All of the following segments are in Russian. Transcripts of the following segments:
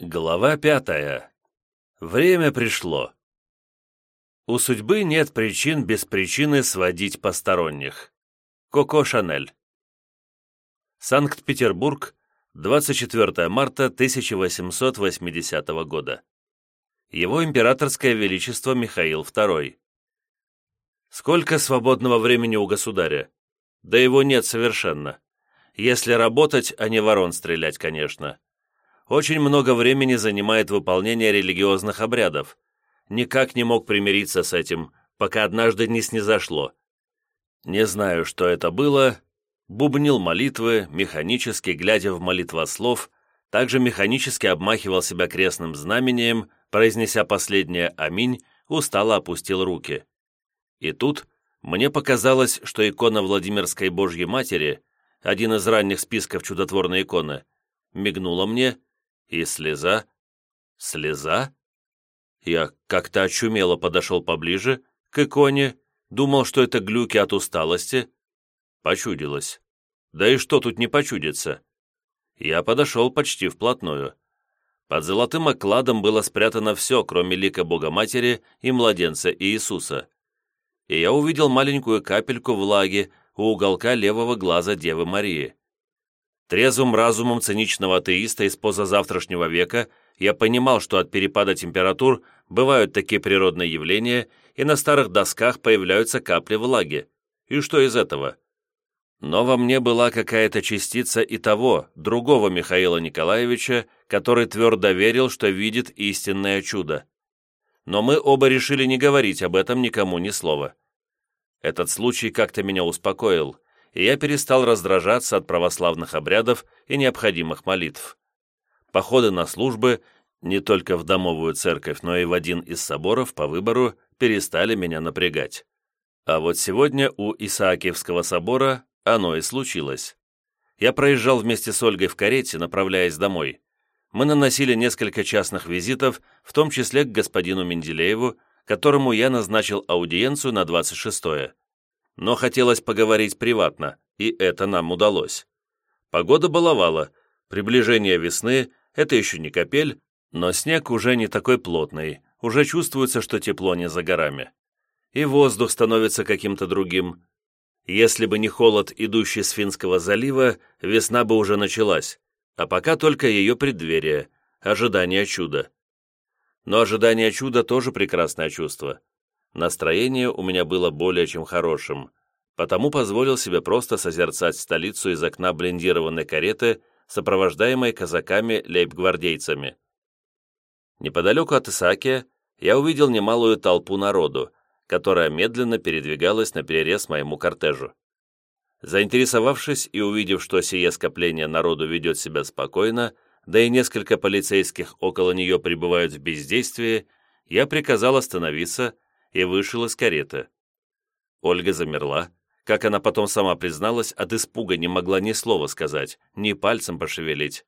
Глава пятая. Время пришло. У судьбы нет причин без причины сводить посторонних. Коко Шанель. Санкт-Петербург, 24 марта 1880 года. Его императорское величество Михаил II. Сколько свободного времени у государя? Да его нет совершенно. Если работать, а не ворон стрелять, конечно очень много времени занимает выполнение религиозных обрядов. Никак не мог примириться с этим, пока однажды не снизошло. Не знаю, что это было, бубнил молитвы, механически глядя в молитвослов, также механически обмахивал себя крестным знамением, произнеся последнее «Аминь», устало опустил руки. И тут мне показалось, что икона Владимирской Божьей Матери, один из ранних списков чудотворной иконы, мигнула мне и слеза? Слеза? Я как-то очумело подошел поближе к иконе, думал, что это глюки от усталости. Почудилось. Да и что тут не почудится? Я подошел почти вплотную. Под золотым окладом было спрятано все, кроме лика Богоматери и младенца Иисуса. И я увидел маленькую капельку влаги у уголка левого глаза Девы Марии. Трезвым разумом циничного атеиста из позазавтрашнего века я понимал, что от перепада температур бывают такие природные явления, и на старых досках появляются капли влаги. И что из этого? Но во мне была какая-то частица и того, другого Михаила Николаевича, который твердо верил, что видит истинное чудо. Но мы оба решили не говорить об этом никому ни слова. Этот случай как-то меня успокоил, и я перестал раздражаться от православных обрядов и необходимых молитв. Походы на службы, не только в домовую церковь, но и в один из соборов по выбору, перестали меня напрягать. А вот сегодня у Исаакиевского собора оно и случилось. Я проезжал вместе с Ольгой в карете, направляясь домой. Мы наносили несколько частных визитов, в том числе к господину Менделееву, которому я назначил аудиенцию на 26-е но хотелось поговорить приватно, и это нам удалось. Погода баловала, приближение весны – это еще не капель, но снег уже не такой плотный, уже чувствуется, что тепло не за горами. И воздух становится каким-то другим. Если бы не холод, идущий с Финского залива, весна бы уже началась, а пока только ее преддверие, ожидание чуда. Но ожидание чуда тоже прекрасное чувство. Настроение у меня было более чем хорошим, потому позволил себе просто созерцать столицу из окна блиндированной кареты, сопровождаемой казаками-лейб-гвардейцами. Неподалеку от Исаакия я увидел немалую толпу народу, которая медленно передвигалась на перерез моему кортежу. Заинтересовавшись и увидев, что сие скопление народу ведет себя спокойно, да и несколько полицейских около нее пребывают в бездействии, я приказал остановиться и вышел из кареты. Ольга замерла, как она потом сама призналась, от испуга не могла ни слова сказать, ни пальцем пошевелить.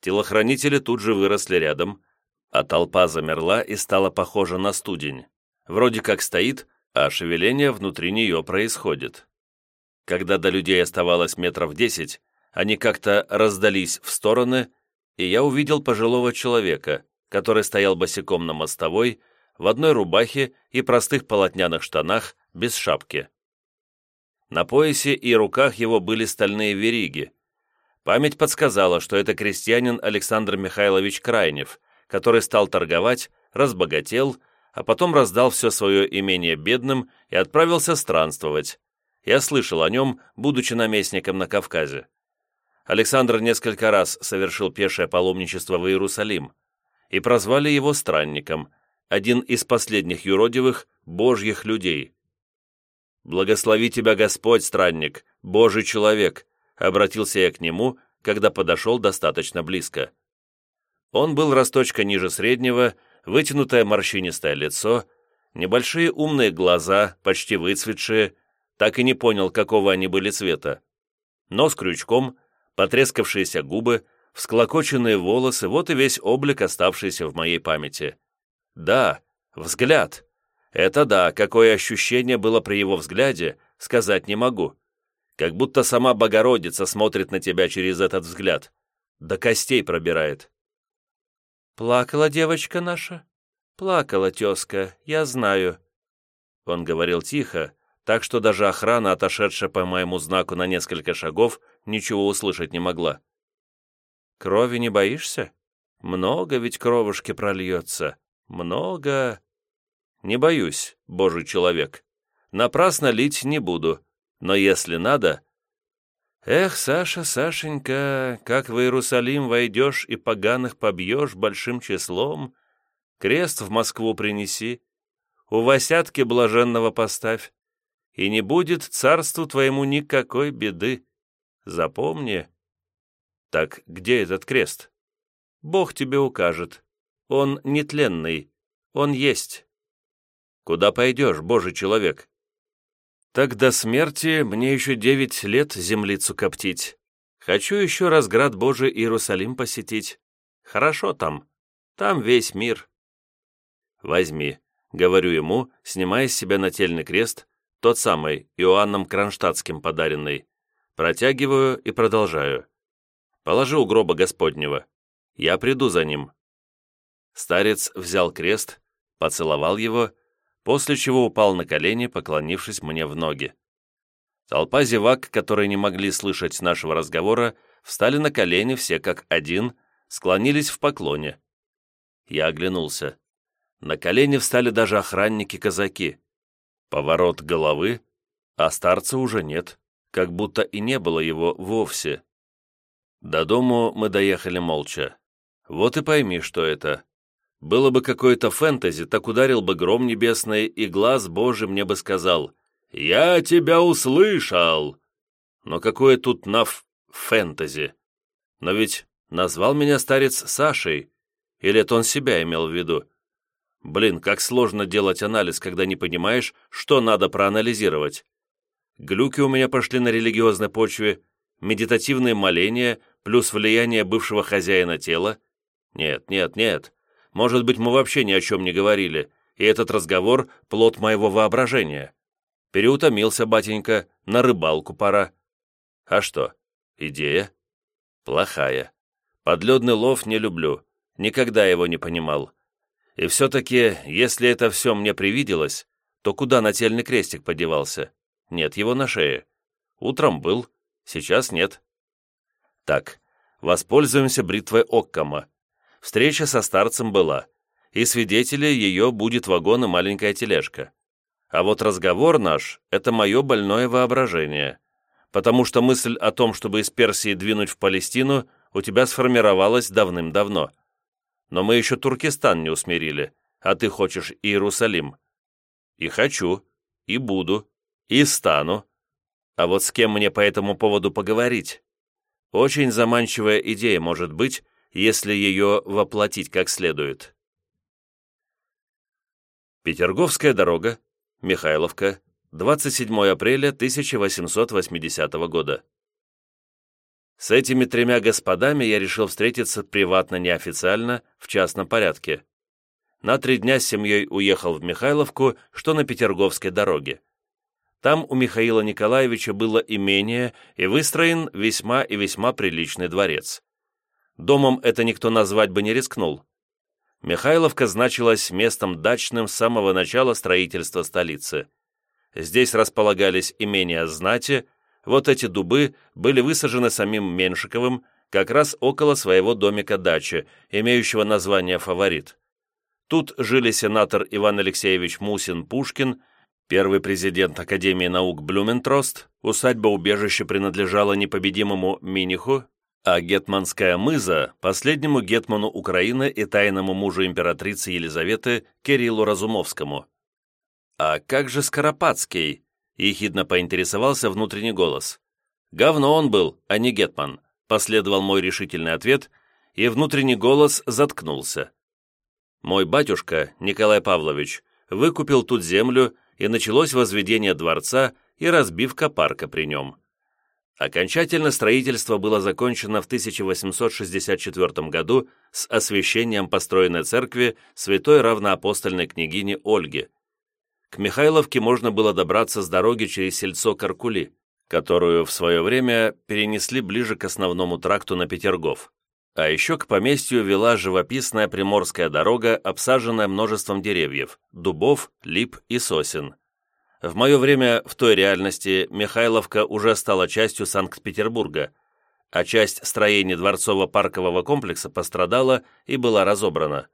Телохранители тут же выросли рядом, а толпа замерла и стала похожа на студень. Вроде как стоит, а шевеление внутри нее происходит. Когда до людей оставалось метров десять, они как-то раздались в стороны, и я увидел пожилого человека, который стоял босиком на мостовой, в одной рубахе и простых полотняных штанах, без шапки. На поясе и руках его были стальные вериги. Память подсказала, что это крестьянин Александр Михайлович Крайнев, который стал торговать, разбогател, а потом раздал все свое имение бедным и отправился странствовать. Я слышал о нем, будучи наместником на Кавказе. Александр несколько раз совершил пешее паломничество в Иерусалим, и прозвали его странником, один из последних юродивых божьих людей. «Благослови тебя Господь, странник, Божий человек», обратился я к нему, когда подошел достаточно близко. Он был росточка ниже среднего, вытянутое морщинистое лицо, небольшие умные глаза, почти выцветшие, так и не понял, какого они были цвета. Нос крючком, потрескавшиеся губы, всклокоченные волосы, вот и весь облик, оставшийся в моей памяти. Да, взгляд. Это да, какое ощущение было при его взгляде, сказать не могу. Как будто сама Богородица смотрит на тебя через этот взгляд. До костей пробирает. «Плакала девочка наша?» «Плакала, тезка, я знаю». Он говорил тихо, так что даже охрана, отошедшая по моему знаку на несколько шагов, ничего услышать не могла. «Крови не боишься? Много ведь кровушки прольется. Много...» «Не боюсь, божий человек. Напрасно лить не буду, но если надо...» «Эх, Саша, Сашенька, как в Иерусалим войдешь и поганых побьешь большим числом, крест в Москву принеси, у Васятки блаженного поставь, и не будет царству твоему никакой беды. Запомни. Так где этот крест? Бог тебе укажет. Он нетленный, он есть. Куда пойдешь, Божий человек? Так до смерти мне еще девять лет землицу коптить. Хочу еще раз град Божий Иерусалим посетить. Хорошо там. Там весь мир. Возьми, говорю ему, снимая с себя нательный крест, тот самый, Иоанном Кронштадтским подаренный. Протягиваю и продолжаю. Положи у гроба Господнего. Я приду за ним. Старец взял крест, поцеловал его, после чего упал на колени, поклонившись мне в ноги. Толпа зевак, которые не могли слышать нашего разговора, встали на колени все как один, склонились в поклоне. Я оглянулся. На колени встали даже охранники-казаки. Поворот головы, а старца уже нет, как будто и не было его вовсе. До дому мы доехали молча. Вот и пойми, что это. Было бы какое-то фэнтези, так ударил бы гром небесный, и глаз Божий мне бы сказал «Я тебя услышал!» Но какое тут наф фэнтези? Но ведь назвал меня старец Сашей, или это он себя имел в виду? Блин, как сложно делать анализ, когда не понимаешь, что надо проанализировать. Глюки у меня пошли на религиозной почве, медитативные моления, плюс влияние бывшего хозяина тела. Нет, нет, нет. Может быть, мы вообще ни о чем не говорили, и этот разговор — плод моего воображения. Переутомился батенька, на рыбалку пора. А что, идея? Плохая. Подледный лов не люблю, никогда его не понимал. И все-таки, если это все мне привиделось, то куда нательный крестик подевался? Нет его на шее. Утром был, сейчас нет. Так, воспользуемся бритвой Оккама. Встреча со старцем была, и свидетелей ее будет вагон и маленькая тележка. А вот разговор наш — это мое больное воображение, потому что мысль о том, чтобы из Персии двинуть в Палестину, у тебя сформировалась давным-давно но мы еще Туркестан не усмирили, а ты хочешь Иерусалим. И хочу, и буду, и стану. А вот с кем мне по этому поводу поговорить? Очень заманчивая идея может быть, если ее воплотить как следует. Петерговская дорога, Михайловка, 27 апреля 1880 года. С этими тремя господами я решил встретиться приватно-неофициально, в частном порядке. На три дня с семьей уехал в Михайловку, что на Петерговской дороге. Там у Михаила Николаевича было имение и выстроен весьма и весьма приличный дворец. Домом это никто назвать бы не рискнул. Михайловка значилась местом дачным с самого начала строительства столицы. Здесь располагались имения знати, вот эти дубы были высажены самим Меншиковым как раз около своего домика-дачи, имеющего название «Фаворит». Тут жили сенатор Иван Алексеевич Мусин-Пушкин, первый президент Академии наук Блюментрост, усадьба-убежище принадлежала непобедимому Миниху, а Гетманская мыза – последнему гетману Украины и тайному мужу императрицы Елизаветы Кириллу Разумовскому. А как же Скоропадский? — ехидно поинтересовался внутренний голос. «Говно он был, а не Гетман», — последовал мой решительный ответ, и внутренний голос заткнулся. Мой батюшка, Николай Павлович, выкупил тут землю, и началось возведение дворца и разбивка парка при нем. Окончательно строительство было закончено в 1864 году с освящением построенной церкви святой равноапостольной княгини Ольги, к Михайловке можно было добраться с дороги через сельцо Каркули, которую в свое время перенесли ближе к основному тракту на Петергоф. А еще к поместью вела живописная приморская дорога, обсаженная множеством деревьев, дубов, лип и сосен. В мое время в той реальности Михайловка уже стала частью Санкт-Петербурга, а часть строений дворцово-паркового комплекса пострадала и была разобрана.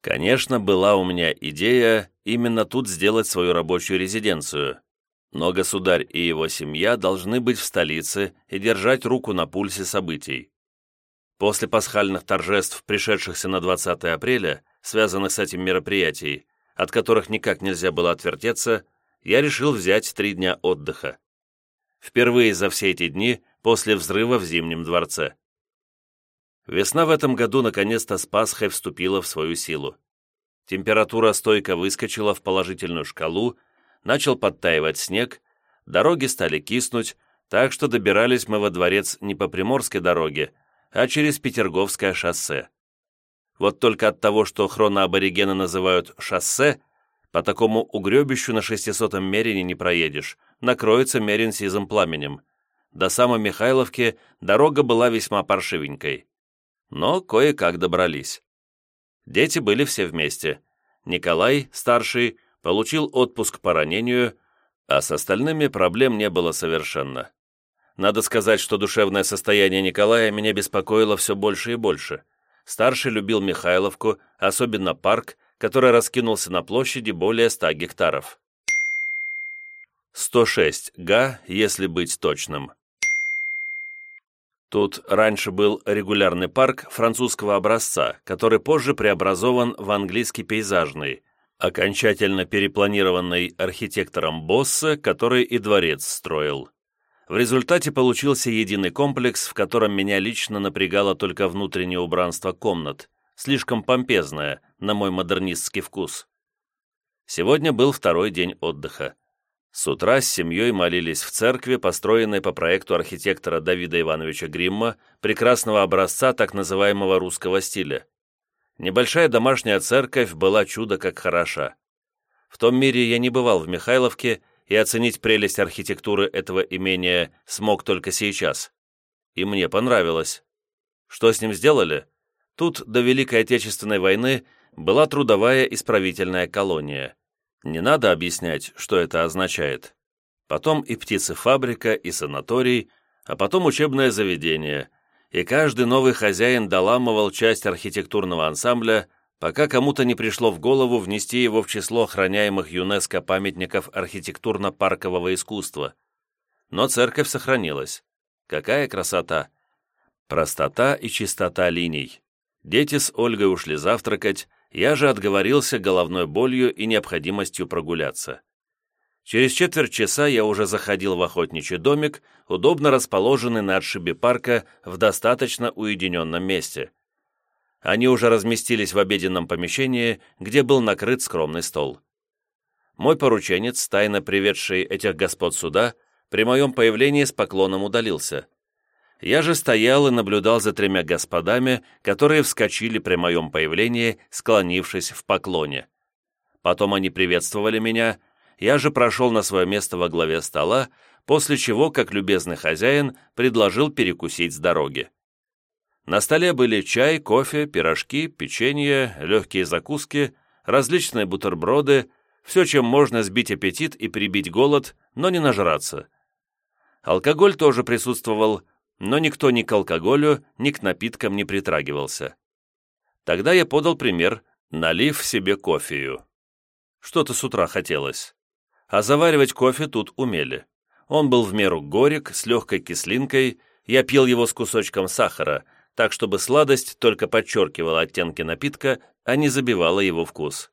Конечно, была у меня идея именно тут сделать свою рабочую резиденцию, но государь и его семья должны быть в столице и держать руку на пульсе событий. После пасхальных торжеств, пришедшихся на 20 апреля, связанных с этим мероприятием, от которых никак нельзя было отвертеться, я решил взять три дня отдыха. Впервые за все эти дни после взрыва в Зимнем дворце. Весна в этом году наконец-то с Пасхой вступила в свою силу. Температура стойко выскочила в положительную шкалу, начал подтаивать снег, дороги стали киснуть, так что добирались мы во дворец не по Приморской дороге, а через Петерговское шоссе. Вот только от того, что хроноаборигены называют «шоссе», по такому угребищу на 600-м мерине не проедешь, накроется мерин сизым пламенем. До самой Михайловки дорога была весьма паршивенькой. Но кое-как добрались. Дети были все вместе. Николай, старший, получил отпуск по ранению, а с остальными проблем не было совершенно. Надо сказать, что душевное состояние Николая меня беспокоило все больше и больше. Старший любил Михайловку, особенно парк, который раскинулся на площади более 100 гектаров. 106 га, если быть точным. Тут раньше был регулярный парк французского образца, который позже преобразован в английский пейзажный, окончательно перепланированный архитектором Босса, который и дворец строил. В результате получился единый комплекс, в котором меня лично напрягало только внутреннее убранство комнат, слишком помпезное, на мой модернистский вкус. Сегодня был второй день отдыха. С утра с семьей молились в церкви, построенной по проекту архитектора Давида Ивановича Гримма, прекрасного образца так называемого русского стиля. Небольшая домашняя церковь была чудо как хороша. В том мире я не бывал в Михайловке и оценить прелесть архитектуры этого имения смог только сейчас. И мне понравилось. Что с ним сделали? Тут до Великой Отечественной войны была трудовая исправительная колония. Не надо объяснять, что это означает. Потом и птицефабрика, и санаторий, а потом учебное заведение. И каждый новый хозяин доламывал часть архитектурного ансамбля, пока кому-то не пришло в голову внести его в число охраняемых ЮНЕСКО памятников архитектурно-паркового искусства. Но церковь сохранилась. Какая красота! Простота и чистота линий. Дети с Ольгой ушли завтракать, я же отговорился головной болью и необходимостью прогуляться. Через четверть часа я уже заходил в охотничий домик, удобно расположенный на отшибе парка в достаточно уединенном месте. Они уже разместились в обеденном помещении, где был накрыт скромный стол. Мой порученец, тайно приведший этих господ сюда, при моем появлении с поклоном удалился. Я же стоял и наблюдал за тремя господами, которые вскочили при моем появлении, склонившись в поклоне. Потом они приветствовали меня, я же прошел на свое место во главе стола, после чего, как любезный хозяин, предложил перекусить с дороги. На столе были чай, кофе, пирожки, печенье, легкие закуски, различные бутерброды, все, чем можно сбить аппетит и прибить голод, но не нажраться. Алкоголь тоже присутствовал, но никто ни к алкоголю, ни к напиткам не притрагивался. Тогда я подал пример, налив себе кофею. Что-то с утра хотелось. А заваривать кофе тут умели. Он был в меру горек, с легкой кислинкой, я пил его с кусочком сахара – так чтобы сладость только подчеркивала оттенки напитка, а не забивала его вкус.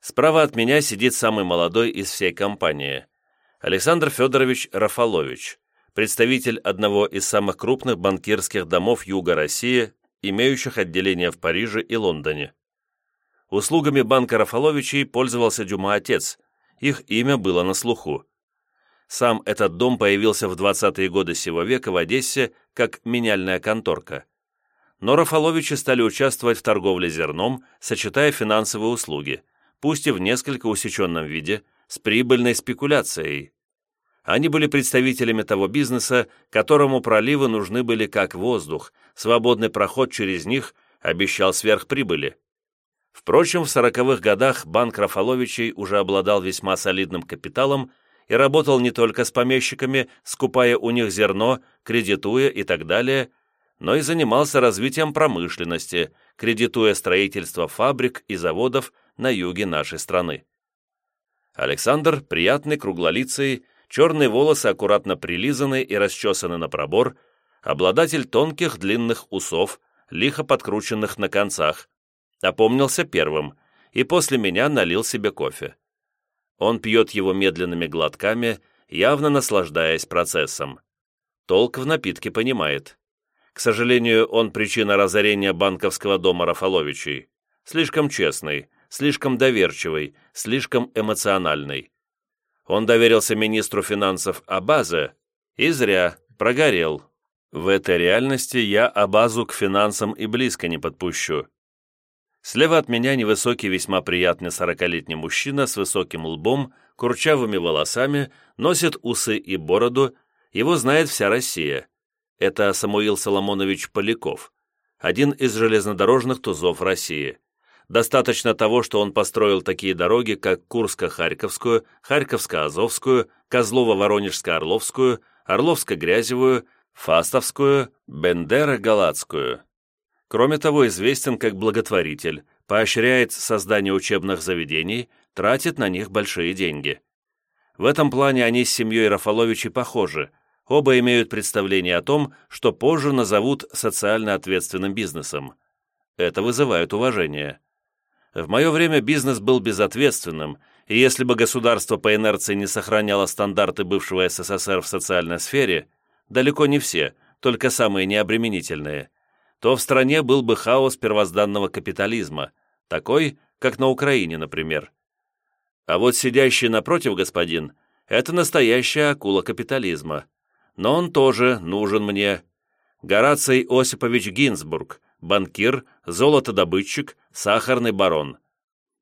Справа от меня сидит самый молодой из всей компании – Александр Федорович Рафалович, представитель одного из самых крупных банкирских домов Юга России, имеющих отделения в Париже и Лондоне. Услугами банка Рафаловичей пользовался Дюма отец, их имя было на слуху. Сам этот дом появился в 20-е годы сего века в Одессе как меняльная конторка. Но Рафаловичи стали участвовать в торговле зерном, сочетая финансовые услуги, пусть и в несколько усеченном виде, с прибыльной спекуляцией. Они были представителями того бизнеса, которому проливы нужны были как воздух, свободный проход через них обещал сверхприбыли. Впрочем, в сороковых годах банк Рафаловичей уже обладал весьма солидным капиталом и работал не только с помещиками, скупая у них зерно, кредитуя и так далее, но и занимался развитием промышленности, кредитуя строительство фабрик и заводов на юге нашей страны. Александр, приятный, круглолицый, черные волосы аккуратно прилизаны и расчесаны на пробор, обладатель тонких длинных усов, лихо подкрученных на концах, опомнился первым и после меня налил себе кофе. Он пьет его медленными глотками, явно наслаждаясь процессом. Толк в напитке понимает. К сожалению, он причина разорения банковского дома Рафаловичей. Слишком честный, слишком доверчивый, слишком эмоциональный. Он доверился министру финансов Абазе, и зря, прогорел. В этой реальности я Абазу к финансам и близко не подпущу. Слева от меня невысокий, весьма приятный сорокалетний мужчина с высоким лбом, курчавыми волосами, носит усы и бороду, его знает вся Россия. Это Самуил Соломонович Поляков, один из железнодорожных тузов России. Достаточно того, что он построил такие дороги, как Курско-Харьковскую, Харьковско-Азовскую, Козлово-Воронежско-Орловскую, Орловско-Грязевую, Фастовскую, Бендера-Галатскую. Кроме того, известен как благотворитель, поощряет создание учебных заведений, тратит на них большие деньги. В этом плане они с семьей Рафаловичей похожи, оба имеют представление о том, что позже назовут социально ответственным бизнесом. Это вызывает уважение. В мое время бизнес был безответственным, и если бы государство по инерции не сохраняло стандарты бывшего СССР в социальной сфере, далеко не все, только самые необременительные, то в стране был бы хаос первозданного капитализма, такой, как на Украине, например. А вот сидящий напротив господин – это настоящая акула капитализма. Но он тоже нужен мне. Гораций Осипович Гинзбург, банкир, золотодобытчик, сахарный барон.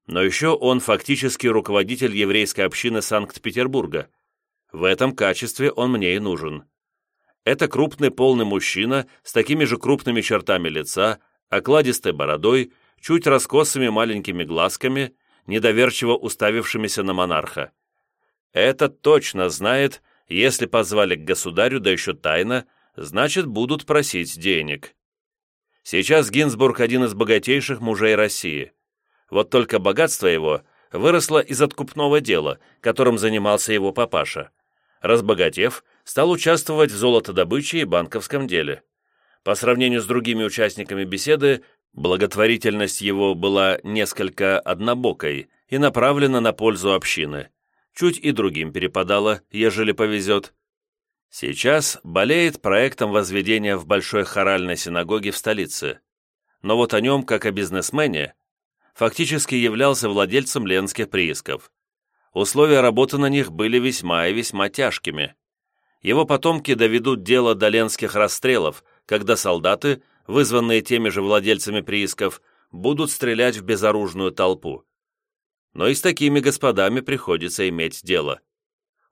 Но еще он фактически руководитель еврейской общины Санкт-Петербурга. В этом качестве он мне и нужен. Это крупный полный мужчина с такими же крупными чертами лица, окладистой бородой, чуть раскосыми маленькими глазками, недоверчиво уставившимися на монарха. Этот точно знает, если позвали к государю, да еще тайно, значит, будут просить денег. Сейчас Гинзбург один из богатейших мужей России. Вот только богатство его выросло из откупного дела, которым занимался его папаша. Разбогатев, стал участвовать в золотодобыче и банковском деле. По сравнению с другими участниками беседы, благотворительность его была несколько однобокой и направлена на пользу общины. Чуть и другим перепадало, ежели повезет. Сейчас болеет проектом возведения в Большой хоральной синагоге в столице. Но вот о нем, как о бизнесмене, фактически являлся владельцем ленских приисков. Условия работы на них были весьма и весьма тяжкими его потомки доведут дело до ленских расстрелов, когда солдаты, вызванные теми же владельцами приисков, будут стрелять в безоружную толпу. Но и с такими господами приходится иметь дело.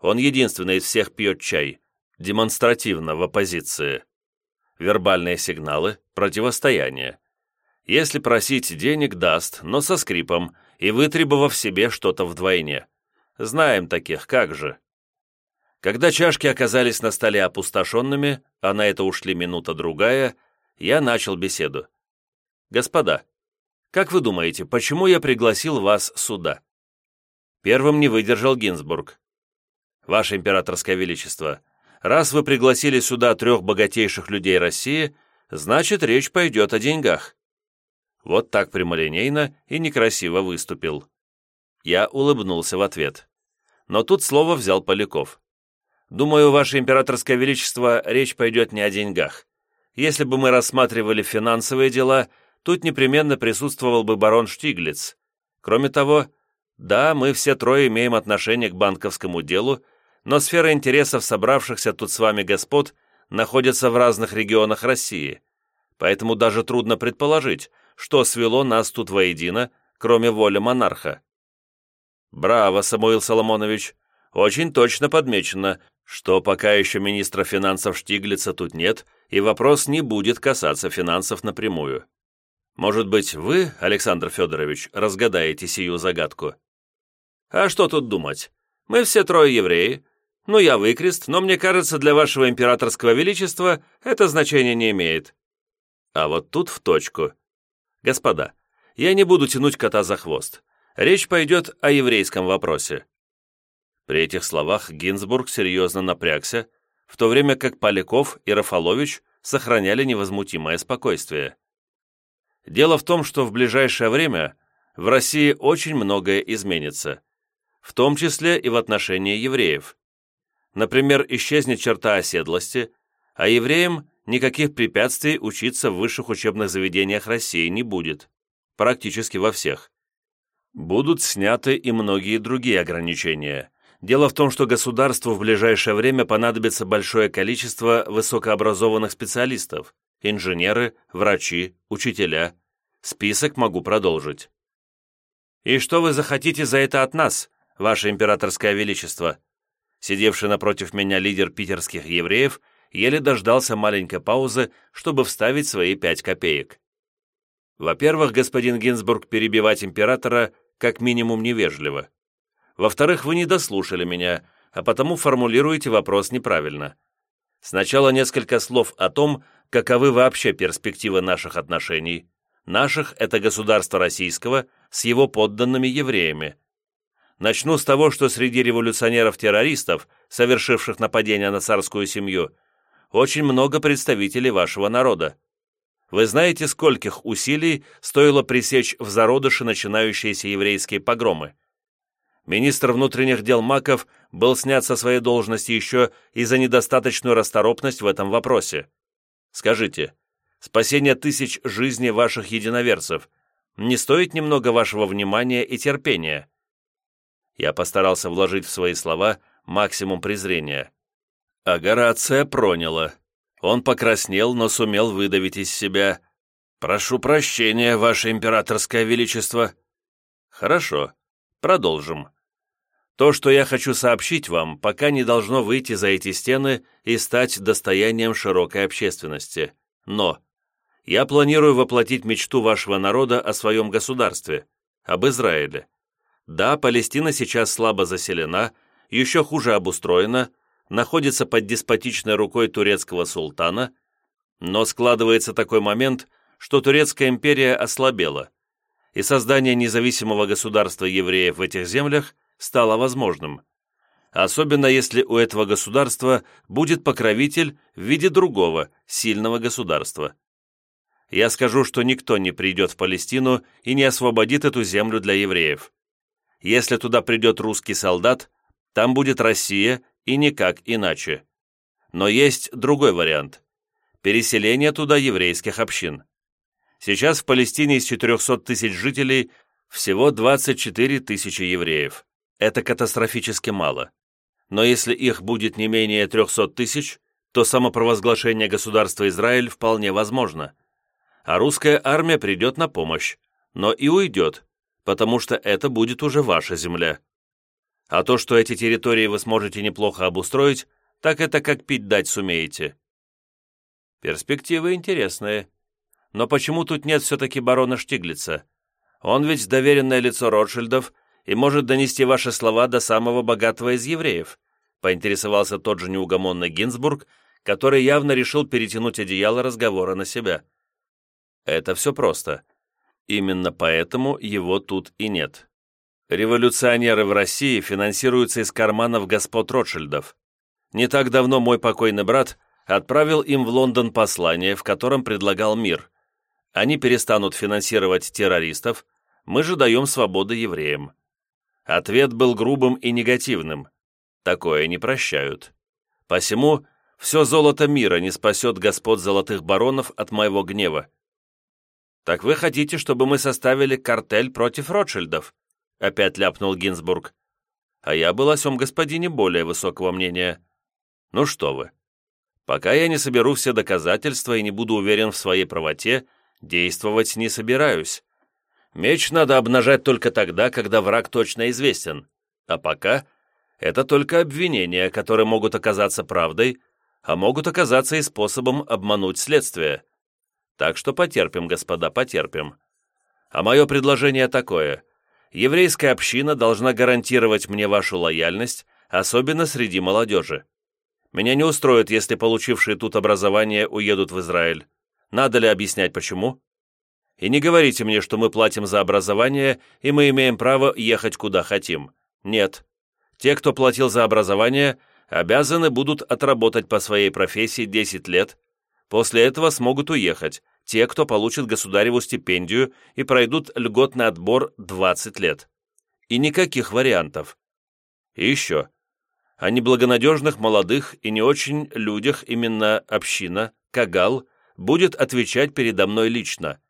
Он единственный из всех пьет чай, демонстративно в оппозиции. Вербальные сигналы, противостояние. Если просить денег, даст, но со скрипом, и вытребовав себе что-то вдвойне. Знаем таких, как же. Когда чашки оказались на столе опустошенными, а на это ушли минута-другая, я начал беседу. «Господа, как вы думаете, почему я пригласил вас сюда?» Первым не выдержал Гинзбург. «Ваше императорское величество, раз вы пригласили сюда трех богатейших людей России, значит, речь пойдет о деньгах». Вот так прямолинейно и некрасиво выступил. Я улыбнулся в ответ. Но тут слово взял Поляков. Думаю, Ваше Императорское Величество, речь пойдет не о деньгах. Если бы мы рассматривали финансовые дела, тут непременно присутствовал бы барон Штиглиц. Кроме того, да, мы все трое имеем отношение к банковскому делу, но сфера интересов собравшихся тут с вами господ находится в разных регионах России, поэтому даже трудно предположить, что свело нас тут воедино, кроме воли монарха. Браво, Самуил Соломонович, очень точно подмечено, что пока еще министра финансов Штиглица тут нет, и вопрос не будет касаться финансов напрямую. Может быть, вы, Александр Федорович, разгадаете сию загадку? А что тут думать? Мы все трое евреи. Ну, я выкрест, но мне кажется, для вашего императорского величества это значение не имеет. А вот тут в точку. Господа, я не буду тянуть кота за хвост. Речь пойдет о еврейском вопросе. При этих словах Гинзбург серьезно напрягся, в то время как Поляков и Рафалович сохраняли невозмутимое спокойствие. Дело в том, что в ближайшее время в России очень многое изменится, в том числе и в отношении евреев. Например, исчезнет черта оседлости, а евреям никаких препятствий учиться в высших учебных заведениях России не будет, практически во всех. Будут сняты и многие другие ограничения, Дело в том, что государству в ближайшее время понадобится большое количество высокообразованных специалистов, инженеры, врачи, учителя. Список могу продолжить. «И что вы захотите за это от нас, ваше императорское величество?» Сидевший напротив меня лидер питерских евреев еле дождался маленькой паузы, чтобы вставить свои пять копеек. Во-первых, господин Гинзбург перебивать императора как минимум невежливо. Во-вторых, вы не дослушали меня, а потому формулируете вопрос неправильно. Сначала несколько слов о том, каковы вообще перспективы наших отношений. Наших – это государство российского с его подданными евреями. Начну с того, что среди революционеров-террористов, совершивших нападение на царскую семью, очень много представителей вашего народа. Вы знаете, скольких усилий стоило пресечь в зародыше начинающиеся еврейские погромы? Министр внутренних дел Маков был снят со своей должности еще и за недостаточную расторопность в этом вопросе. Скажите, спасение тысяч жизней ваших единоверцев не стоит немного вашего внимания и терпения?» Я постарался вложить в свои слова максимум презрения. А Горация проняло. Он покраснел, но сумел выдавить из себя. «Прошу прощения, ваше императорское величество». «Хорошо. Продолжим. То, что я хочу сообщить вам, пока не должно выйти за эти стены и стать достоянием широкой общественности. Но я планирую воплотить мечту вашего народа о своем государстве, об Израиле. Да, Палестина сейчас слабо заселена, еще хуже обустроена, находится под деспотичной рукой турецкого султана, но складывается такой момент, что Турецкая империя ослабела – и создание независимого государства евреев в этих землях стало возможным. Особенно если у этого государства будет покровитель в виде другого, сильного государства. Я скажу, что никто не придет в Палестину и не освободит эту землю для евреев. Если туда придет русский солдат, там будет Россия и никак иначе. Но есть другой вариант – переселение туда еврейских общин. Сейчас в Палестине из 400 тысяч жителей всего 24 тысячи евреев. Это катастрофически мало. Но если их будет не менее 300 тысяч, то самопровозглашение государства Израиль вполне возможно. А русская армия придет на помощь, но и уйдет, потому что это будет уже ваша земля. А то, что эти территории вы сможете неплохо обустроить, так это как пить дать сумеете. Перспективы интересные. Но почему тут нет все-таки барона Штиглица? Он ведь доверенное лицо Ротшильдов и может донести ваши слова до самого богатого из евреев», поинтересовался тот же неугомонный Гинзбург, который явно решил перетянуть одеяло разговора на себя. «Это все просто. Именно поэтому его тут и нет. Революционеры в России финансируются из карманов господ Ротшильдов. Не так давно мой покойный брат отправил им в Лондон послание, в котором предлагал мир – они перестанут финансировать террористов, мы же даем свободу евреям. Ответ был грубым и негативным. Такое не прощают. Посему все золото мира не спасет господ золотых баронов от моего гнева. «Так вы хотите, чтобы мы составили картель против Ротшильдов?» опять ляпнул Гинзбург. А я был о сём господине более высокого мнения. Ну что вы. Пока я не соберу все доказательства и не буду уверен в своей правоте, Действовать не собираюсь. Меч надо обнажать только тогда, когда враг точно известен. А пока Это только обвинения, которые могут оказаться правдой, а могут оказаться и способом обмануть следствие. Так что потерпим, господа, потерпим. А мое предложение такое. Еврейская община должна гарантировать мне вашу лояльность, особенно среди молодежи. Меня не устроит, если получившие тут образование уедут в Израиль. Надо ли объяснять, почему? И не говорите мне, что мы платим за образование, и мы имеем право ехать куда хотим. Нет. Те, кто платил за образование, обязаны будут отработать по своей профессии 10 лет. После этого смогут уехать, те, кто получит государеву стипендию и пройдут льготный отбор 20 лет. И никаких вариантов. И еще. О неблагонадежных молодых и не очень людях именно община, Кагал, будет отвечать передо мной лично.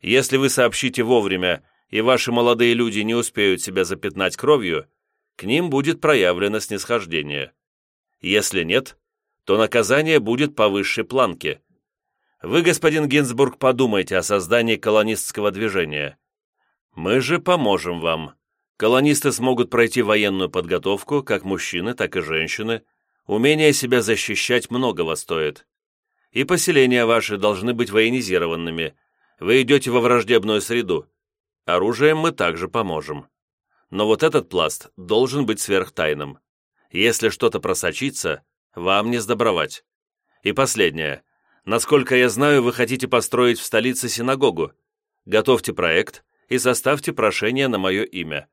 Если вы сообщите вовремя, и ваши молодые люди не успеют себя запятнать кровью, к ним будет проявлено снисхождение. Если нет, то наказание будет по высшей планке. Вы, господин Гинзбург, подумайте о создании колонистского движения. Мы же поможем вам. Колонисты смогут пройти военную подготовку, как мужчины, так и женщины. Умение себя защищать многого стоит. И поселения ваши должны быть военизированными. Вы идете во враждебную среду. Оружием мы также поможем. Но вот этот пласт должен быть сверхтайным. Если что-то просочится, вам не сдобровать. И последнее. Насколько я знаю, вы хотите построить в столице синагогу. Готовьте проект и составьте прошение на мое имя.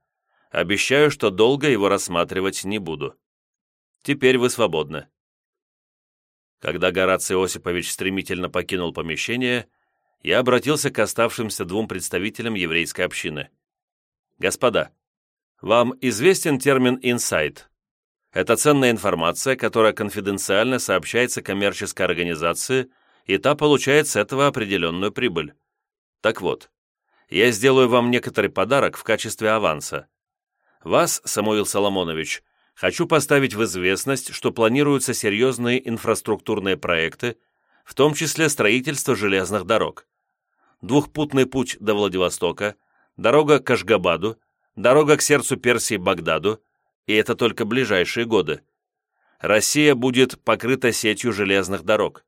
Обещаю, что долго его рассматривать не буду. Теперь вы свободны». Когда Гораций Осипович стремительно покинул помещение, я обратился к оставшимся двум представителям еврейской общины. «Господа, вам известен термин «инсайт»? Это ценная информация, которая конфиденциально сообщается коммерческой организации, и та получает с этого определенную прибыль. Так вот, я сделаю вам некоторый подарок в качестве аванса. Вас, Самуил Соломонович, хочу поставить в известность, что планируются серьезные инфраструктурные проекты, в том числе строительство железных дорог. Двухпутный путь до Владивостока, дорога к Ашгабаду, дорога к сердцу Персии Багдаду, и это только ближайшие годы. Россия будет покрыта сетью железных дорог,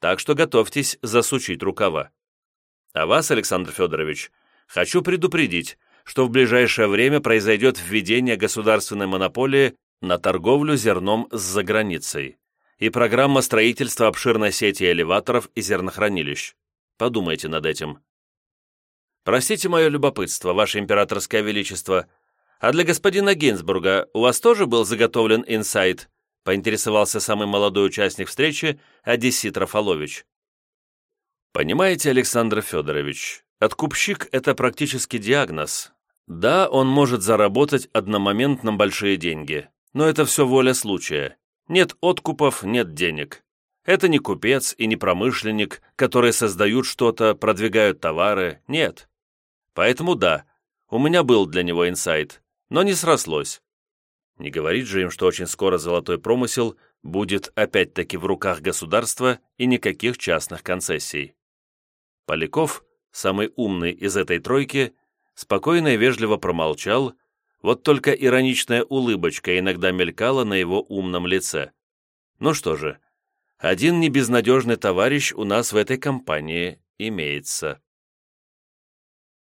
так что готовьтесь засучить рукава. А вас, Александр Федорович, хочу предупредить, что в ближайшее время произойдет введение государственной монополии на торговлю зерном с заграницей и программа строительства обширной сети элеваторов и зернохранилищ. Подумайте над этим. Простите мое любопытство, Ваше Императорское Величество, а для господина Гинзбурга у вас тоже был заготовлен инсайт?» поинтересовался самый молодой участник встречи Одессит Рафалович. «Понимаете, Александр Федорович, откупщик – это практически диагноз. Да, он может заработать одномоментно большие деньги, но это все воля случая. Нет откупов – нет денег. Это не купец и не промышленник, которые создают что-то, продвигают товары, нет. Поэтому да, у меня был для него инсайт, но не срослось. Не говорит же им, что очень скоро золотой промысел будет опять-таки в руках государства и никаких частных концессий. Поляков, самый умный из этой тройки, спокойно и вежливо промолчал, вот только ироничная улыбочка иногда мелькала на его умном лице. Ну что же, один небезнадежный товарищ у нас в этой компании имеется.